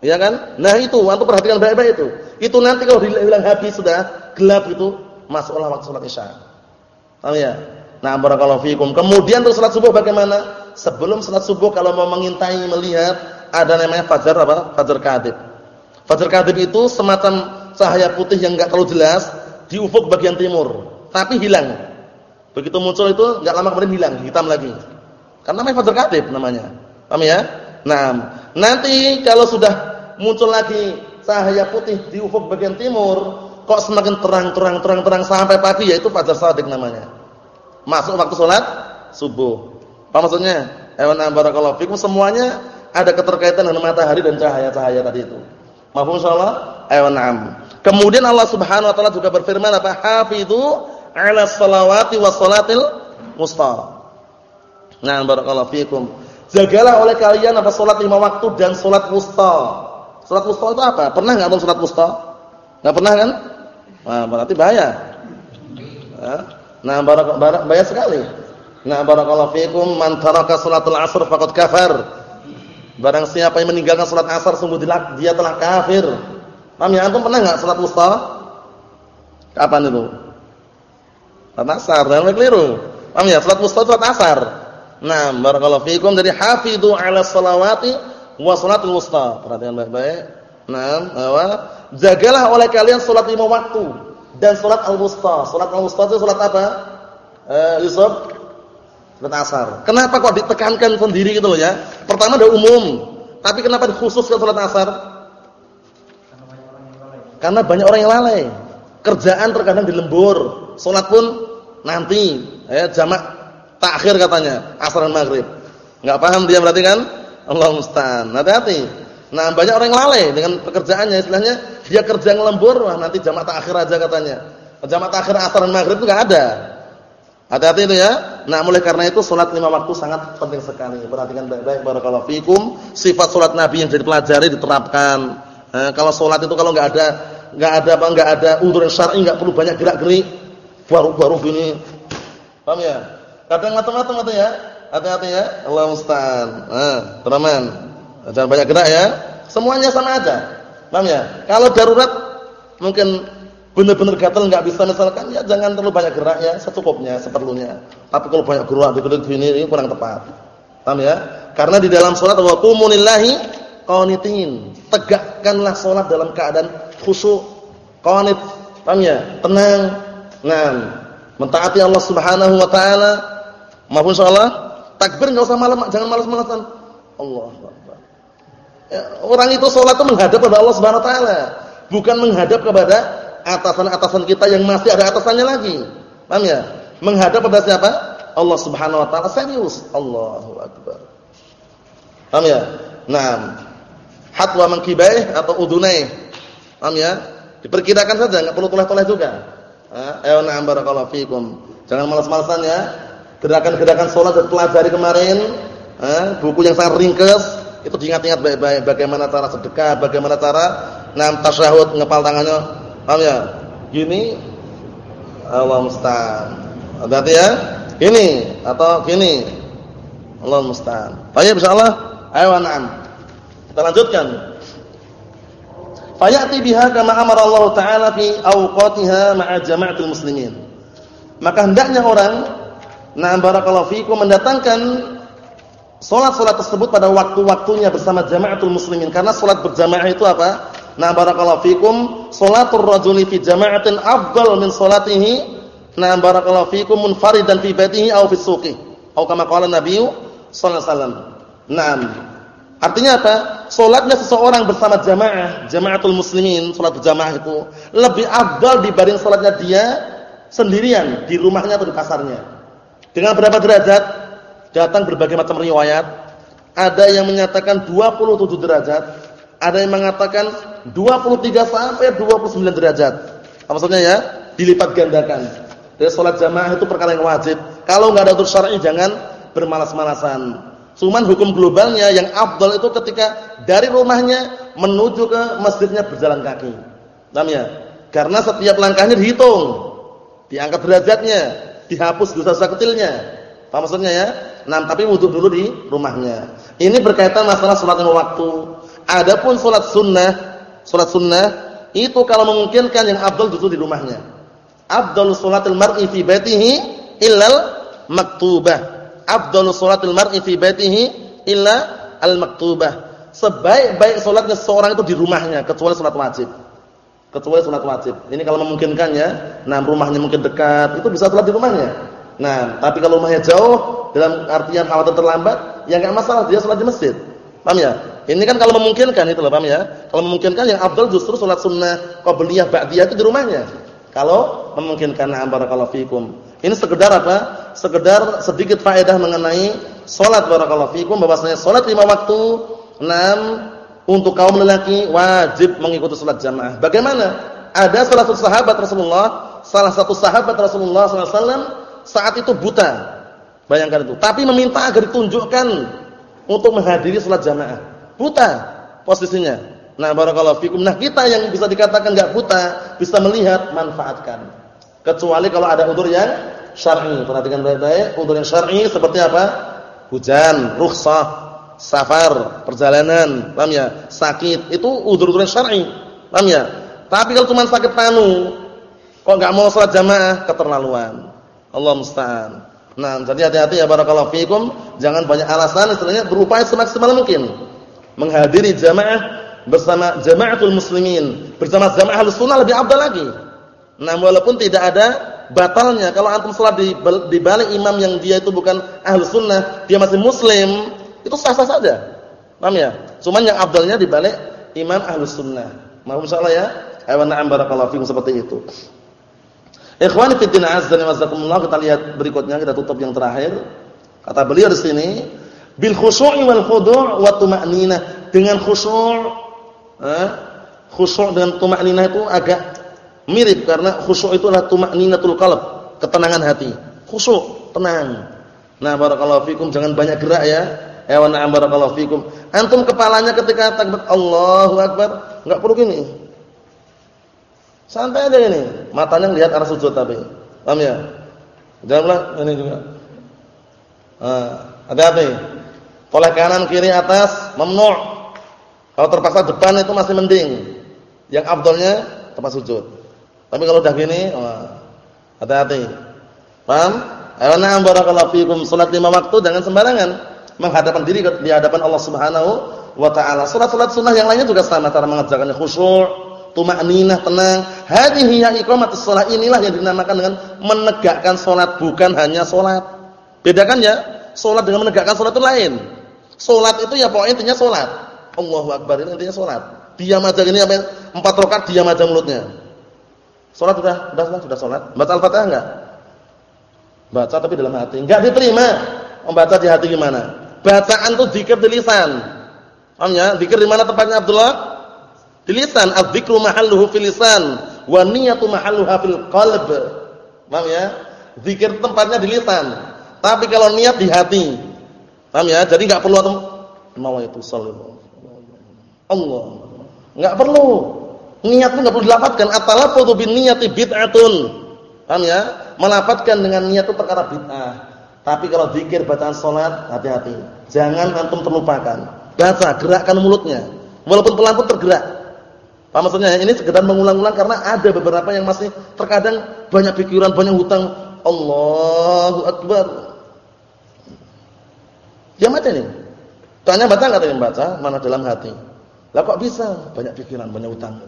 Ya kan? Nah itu, antum perhatikan baik-baik itu. Itu nanti kalau hilang habis sudah gelap itu, masuklah waktu salat Isya. Paham ya? Nah, barakallahu fikum. Kemudian untuk salat subuh bagaimana? Sebelum salat subuh kalau mau mengintai melihat ada namanya fajar apa? Fajar kadib. Fajar kadib itu semacam cahaya putih yang enggak terlalu jelas di ufuk bagian timur, tapi hilang. Begitu muncul itu enggak lama kemudian hilang, hitam lagi. Karena namanya Fajr Kadib namanya. Paham ya? Nah, nanti kalau sudah muncul lagi cahaya putih di ufuk bagian timur, kok semakin terang-terang terang-terang sampai pagi yaitu Fajar Shadiq namanya. Masuk waktu sholat subuh. Apa maksudnya? Ewan barakallahu fikum semuanya ada keterkaitan dengan matahari dan cahaya-cahaya tadi itu. Mafhum insyaallah? Ewan na'am. Kemudian Allah Subhanahu wa taala juga berfirman apa? Hafizu 'ala salawati was salatil wusta. Nah, barakallahu fikum. Jagalah oleh kalian apa salat lima waktu dan salat wusta. Salat wusta itu apa? Pernah enggak tahu salat wusta? Enggak pernah kan? Nah, berarti bahaya. Nah, barakallahu bahaya sekali. Nah, barakallahu fikum man taraka salatul asr faqad kafar. Barang siapa yang meninggalkan salat asar sungguh dia telah kafir. Paham ya? Antum pernah enggak salat wusta? Kapan itu? Salat asar, jangan keliru. Paham ya? Salat wusta salat asar. Nah, barakallahu fiikum dari hafidhu 'ala salawati wa salatul wusta. Perhatikan baik-baik. Nah, apa? Jagalah oleh kalian salat lima waktu dan salat al-wusta. Salat al-wusta itu salat apa? Eh, Yusuf? Salat asar. Kenapa kok ditekankan sendiri gitu loh ya? Pertama ada umum, tapi kenapa dikhususkan salat asar? Karena banyak orang yang lalai. Kerjaan terkadang dilembur, salat pun nanti, ya jamak takhir katanya, asar dan maghrib. Enggak paham dia berarti kan? Allah musta'an. Hati-hati. Nah, banyak orang yang lalai dengan pekerjaannya, istilahnya dia kerja ngelembur, wah nanti jamaah takhir aja katanya. Jamaah takhir asar dan maghrib itu enggak ada. Hati-hati itu ya. Nah, mulai karena itu salat lima waktu sangat penting sekali. Perhatikan baik-baik barakallahu fikum. Sifat salat Nabi yang jadi pelajari diterapkan. Nah, kalau salat itu kalau enggak ada enggak ada apa enggak ada udzur syar'i enggak perlu banyak gerak-gerik. Baru-baru gini. Paham ya? Kadang itu ya. Hati-hati ya. Allah musta'an. Nah, teman. Jangan banyak gerak ya. Semuanya sama aja. Paham ya? Kalau darurat mungkin benar-benar gatal enggak bisa misalkan ya jangan terlalu banyak gerak ya, secukupnya, seperlunya. Tapi kalau banyak gerak dikit gini ini kurang tepat. Paham ya? Karena di dalam salat wa qumu lillahi qanitin. Tegakkanlah salat dalam keadaan khusyuk, qanit. Paham ya? Tenang. Nah, mentaati Allah Subhanahu wa taala Maafun insyaallah. Takbir enggak usah malam, jangan malas-malasan. Allah ya, orang itu sholat itu menghadap kepada Allah Subhanahu Wa Taala, bukan menghadap kepada atasan-atasan kita yang masih ada atasannya lagi. Paham ya? Menghadap kepada siapa? Allah Subhanahu Wa Taala serius. Allahu Akbar. Paham ya? Nah, hatwa mengkibai atau udunai. Paham ya? Diperkirakan saja, enggak perlu toleh-toleh juga. Ayo na'am barakallahu fikum. Jangan malas-malasan ya. Gerakan-gerakan salat yang pelajari kemarin, eh, buku yang sangat ringkas, itu diingat-ingat baik-baik bagaimana cara sedekah, bagaimana cara nam tasyahud ngepal tangannya. Paham ya? Gini Allah musta'an. Hati ya. Ini atau gini. Allah musta'an. Baik insyaallah. Ayo na'am. Kita lanjutkan. Fayati biha kama amara Allah taala fi awqatiha ma'a jama'atul muslimin. Maka hendaknya orang na'am barakallahu fikum mendatangkan salat-salat tersebut pada waktu-waktunya bersama jama'atul muslimin karena salat berjamaah itu apa? Na'am barakallahu fikum salatul rajuli fi jama'atin afdal min salatihi na'am barakallahu fikum munfaridan fi baitihi aw fi suqi. Atau kama qala Nabi sallallahu alaihi wasallam. Artinya apa? Salatnya seseorang bersama jamaah, jamaatul muslimin, salat berjamaah itu lebih afdal dibanding salatnya dia sendirian di rumahnya atau di pasarnya. Dengan berapa derajat? Datang berbagai macam riwayat. Ada yang menyatakan 27 derajat, ada yang mengatakan 23 sampai 29 derajat. Apa maksudnya ya? Dilipat gandakan. Jadi salat jamaah itu perkara yang wajib. Kalau enggak ada utur syar'i jangan bermalas-malasan. Cuman hukum globalnya yang afdal itu ketika dari rumahnya menuju ke masjidnya berjalan kaki. Paham ya? Karena setiap langkahnya dihitung. Diangkat derajatnya, dihapus dosa-dosa kecilnya. Paham maksudnya ya? Nah, tapi wudhu dulu di rumahnya. Ini berkaitan masalah salat lima waktu. Adapun salat sunnah, salat sunnah itu kalau memungkinkan yang afdal justru di rumahnya. Afdalus salatil mar'i fi baitihi illal maktubah afdhalus salatil mar'i fi baitihi illa al-maktubah. Sebaik-baik salatnya seorang itu di rumahnya kecuali salat wajib. Kecuali salat wajib. Ini kalau memungkinkan ya. Nah, rumahnya mungkin dekat, itu bisa salat di rumahnya. Nah, tapi kalau rumahnya jauh dalam artian khawatir terlambat, ya enggak masalah dia salat di masjid. Paham ya? Ini kan kalau memungkinkan itu loh, paham ya? Kalau memungkinkan yang afdal justru salat sunnah qabliyah ba'diyah itu di rumahnya. Kalau memungkinkan nah barakallahu fikum. Ini sekedar apa? Sekedar sedikit faedah mengenai salat barakallahu fikum bahwasanya salat lima waktu enam untuk kaum lelaki wajib mengikuti salat jamaah. Bagaimana? Ada salah satu sahabat Rasulullah, salah satu sahabat Rasulullah SAW saat itu buta. Bayangkan itu. Tapi meminta agar ditunjukkan untuk menghadiri salat jamaah. Buta posisinya. Nah, barakallahu fikum. Nah, kita yang bisa dikatakan enggak buta, bisa melihat, manfaatkan. Kecuali kalau ada udur yang syar'i. Perhatikan baik-baik, udur yang syar'i seperti apa? Hujan, rukhsah, safar, perjalanan, paham ya? Sakit, itu udur-udur yang syar'i. Paham ya? Tapi kalau cuma sakit panu, kok enggak mau salat jamaah, keterlaluan. Allah musta'an. Nah, jadi hati-hati ya barakallahu fikum, jangan banyak alasan, istilahnya berupaya semaksimal mungkin menghadiri jamaah bersama jamaatul muslimin, bersama jamaah sunnah lebih afdal lagi. Nah, walaupun tidak ada batalnya kalau antum salat di, di balik imam yang dia itu bukan ahlu sunnah, dia masih muslim, itu sah-sah saja. Paham ya? Cuman yang afdalnya di balik imam ahlu sunnah. Mohon insyaallah ya. Ayo na'am barakallahu fikum seperti itu. Ikhwani fi din azza wa jazakumullah kita lihat berikutnya kita tutup yang terakhir. Kata beliau di sini, bil khusyu'i wal khudu' wa tuma'ninah. Dengan khusyuk eh, khusyuk dengan tuma'ninah itu agak Mirip karena khusyuk itu adalah tumaninatul qalb, ketenangan hati. Khusyuk, tenang. Nah, barakallahu fikum jangan banyak gerak ya. Ya wa na'am fikum. Antum kepalanya ketika takbir Allahu akbar, enggak perlu gini. Santai aja ini. Matanya lihat arah sujud tapi. Paham ya? Janganlah ini juga. Ah, hati-hati. Oleh kanan kiri atas memnu'. Kalau terpaksa depan itu masih mending. Yang afdalnya tempat sujud. Tapi kalau udah gini, hati-hati. Paham? Ayo na'am barakallahu fikum. Salat lima waktu jangan sembarangan menghadapkan diri di hadapan Allah Subhanahu wa taala. Salat-salat sunnah yang lainnya juga sama cara mengerjakannya khusyuk, tumakninah, tenang. Hadhihi ya iqamatus shalah inilah yang dinamakan dengan menegakkan salat bukan hanya salat. Bedakan ya, salat dengan menegakkan salat itu lain. Salat itu ya pokoknya intinya salat. Allahu akbar itu intinya salat. Diam aja gini apa? Empat rakaat diam aja mulutnya. Salat sudah, sudah sudah, sudah salat. Baca Al-Fatihah enggak? Baca tapi dalam hati. Enggak diterima. Membaca di hati gimana? Bacaan tuh zikir di lisan. Paham ya? Zikir di mana tempatnya Abdullah? Di lisan. Az-zikru mahalluhu fil lisan wa niyatu mahalluha fil qalb. Paham ya? Zikir tempatnya di lisan. Tapi kalau niat di hati. Paham ya? Jadi enggak perlu nawaitu sallallahu Allah. Enggak perlu. Niat itu enggak perlu dilafadzkan. At-talaffudzu bin niyati bid'atun. Paham ya? Melafadzkan dengan niat itu perkara bid'ah. Tapi kalau zikir bacaan salat, hati-hati. Jangan antum terlupakan. Baca, gerakkan mulutnya. Walaupun pelan pun tergerak. Paham maksudnya? Ini sekedar mengulang-ulang karena ada beberapa yang masih terkadang banyak pikiran, banyak hutang. Allahu akbar. Ya macam ini. Tanya baca enggak yang baca? Mana dalam hati. Lah kok bisa? Banyak pikiran, banyak hutang.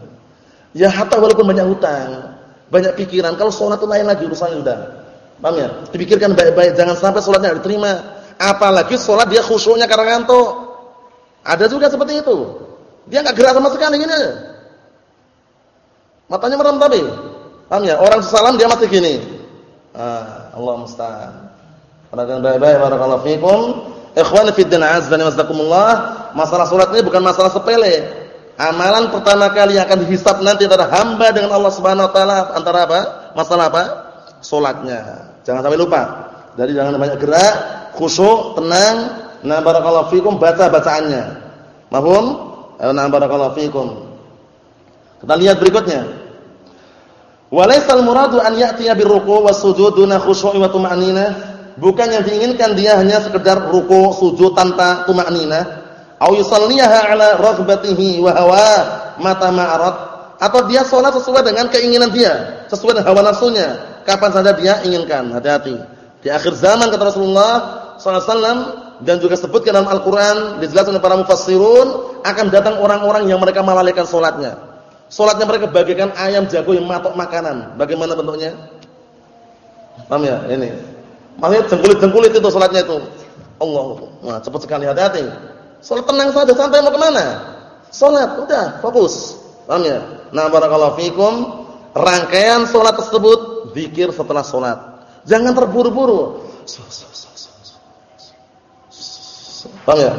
Ya hatta walaupun banyak hutang, banyak pikiran. Kalau sholat itu lain lagi urusannya sudah. Paham ya? Dipikirkan baik-baik, jangan sampai sholatnya diterima. Apalagi sholat dia khusyuknya karena ngantuk. Ada juga seperti itu. Dia nggak gerak sama sekali gini Matanya merem tapi. Paham ya? Orang salam dia masih gini. Ah, Allah musta'an. Perhatikan baik-baik barakallahu fikum. Ikhwan fi din azza wa jazakumullah. Masalah salat ini bukan masalah sepele. Amalan pertama kali yang akan dihisab nanti antara hamba dengan Allah Subhanahu wa taala antara apa? Masalah apa? Salatnya. Jangan sampai lupa. Jadi jangan banyak gerak, khusyuk, tenang. Nah barakallahu fikum baca bacaannya. Mahum? Nah barakallahu fikum. Kita lihat berikutnya. Walaisal muradu an ya'tiya birruku was-sujud duna khusyu'i wa tuma'ninah. Bukan yang diinginkan dia hanya sekedar ruku, sujud tanpa tuma'ninah au yusalliha ala raghbatihi wa hawa mata ma'arat atau dia sholat sesuai dengan keinginan dia, sesuai dengan hawa nafsunya, kapan saja dia inginkan. Hati-hati. Di akhir zaman kata Rasulullah sallallahu dan juga sebutkan dalam Al-Qur'an dijelaskan oleh para mufassirun akan datang orang-orang yang mereka melalaikan salatnya. Salatnya mereka bagaikan ayam jago yang matok makanan. Bagaimana bentuknya? Paham ya? Ini. Maksudnya jengkulit-jengkulit itu salatnya itu. Allah. Nah, cepat sekali hati-hati. Salat tenang saja, santai mau ke mana? Salat, udah, fokus. Paham ya? Nah, barakallahu fikum. Rangkaian salat tersebut zikir setelah salat. Jangan terburu-buru. Paham ya?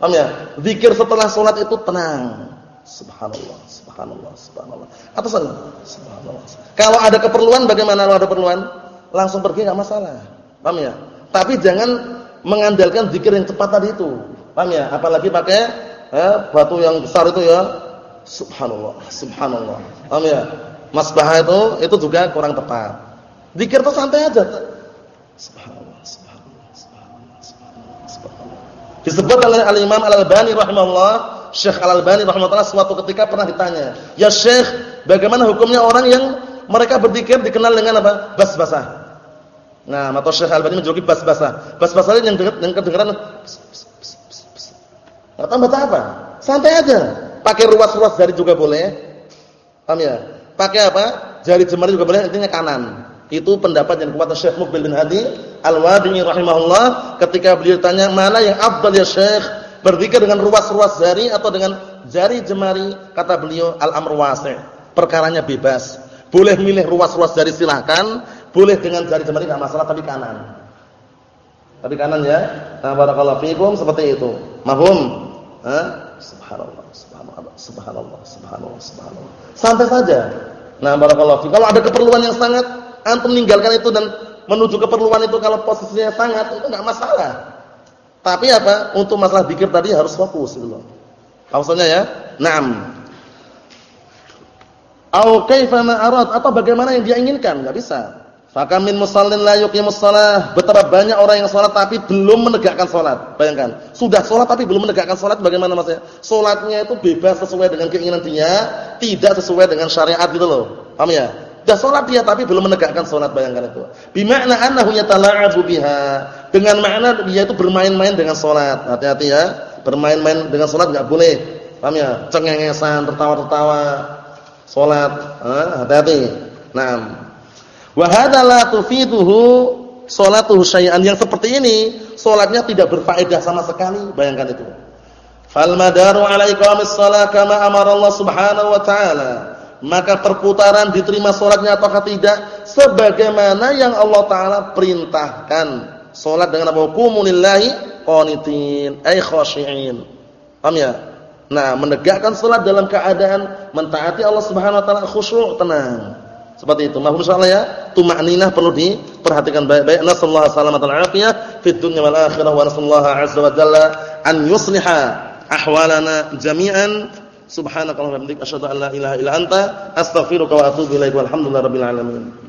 Paham ya? Zikir setelah salat itu tenang. Subhanallah, subhanallah, subhanallah. Atau saja? Subhanallah. Kalau ada keperluan bagaimana kalau ada keperluan? Langsung pergi enggak masalah. Paham ya? Tapi jangan mengandalkan zikir yang cepat tadi itu. Paham ya? Apalagi pakai eh, batu yang besar itu ya. Subhanallah, subhanallah. Paham ya? Masbah itu itu juga kurang tepat. Zikir itu santai aja. Disebut oleh Al-Imam Al-Albani rahimahullah, Syekh Al-Albani rahimahullah suatu ketika pernah ditanya, "Ya Syekh, bagaimana hukumnya orang yang mereka berzikir dikenal dengan apa? Bas-basah." Nah, atau Syekh Al-Albani menjuluki bas-basah. Bas-basah yang dengar yang kedengaran Enggak tahu baca apa? Santai aja. Pakai ruas-ruas jari juga boleh. Paham ya? Pakai apa? Jari jemari juga boleh, intinya kanan. Itu pendapat yang kuat Syekh Mukbil bin Hadi Al-Wadi'i rahimahullah ketika beliau tanya, "Mana yang afdal ya Syekh? Berzikir dengan ruas-ruas jari atau dengan jari jemari?" Kata beliau, "Al-amru wasi'." Perkaranya bebas. Boleh milih ruas-ruas jari silahkan, boleh dengan jari jemari enggak masalah tapi kanan. Tapi kanan ya. Nah, barakallahu fikum seperti itu. Mahum? Subhanallah, subhanallah, subhanallah, subhanallah, subhanallah. Santai saja. Nah, barakallahu Kalau ada keperluan yang sangat antum meninggalkan itu dan menuju keperluan itu kalau posisinya sangat itu enggak masalah. Tapi apa? Untuk masalah zikir tadi harus fokus gitu loh. Maksudnya ya? Naam. Au kaifa ma arad atau bagaimana yang dia inginkan, enggak bisa. Fakam min musallin la yuqimus shalah. Betapa banyak orang yang salat tapi belum menegakkan salat. Bayangkan, sudah salat tapi belum menegakkan salat bagaimana maksudnya? Salatnya itu bebas sesuai dengan keinginan dia, tidak sesuai dengan syariat gitu loh. Paham ya? Sudah salat dia tapi belum menegakkan salat, bayangkan itu. Bimakna annahu yatala'abu biha. Dengan makna dia itu bermain-main dengan salat. Hati-hati ya. Bermain-main dengan salat enggak boleh. Paham ya? Cengengesan, tertawa-tertawa salat. Hati-hati. Nah, Wa hadza la tufiduhu salatuhu syai'an yang seperti ini, salatnya tidak berfaedah sama sekali. Bayangkan itu. Fal madaru 'ala kama amara Allah Subhanahu wa taala. Maka perputaran diterima salatnya ataukah tidak sebagaimana yang Allah taala perintahkan. Salat dengan apa? Qumulillahi qanitin ay khashi'in. Paham ya? Nah, menegakkan salat dalam keadaan mentaati Allah Subhanahu wa taala khusyuk, tenang. Seperti itu. Mahfum insyaallah ya. Tumaninah perlu diperhatikan baik-baik. Nasallahu salamatan afiyah fid dunya wal akhirah wa azza wa jalla an yusliha ahwalana jami'an. Subhanakallahumma wa asyhadu an la ilaha illa anta astaghfiruka wa atubu ilaik. Walhamdulillahirabbil alamin.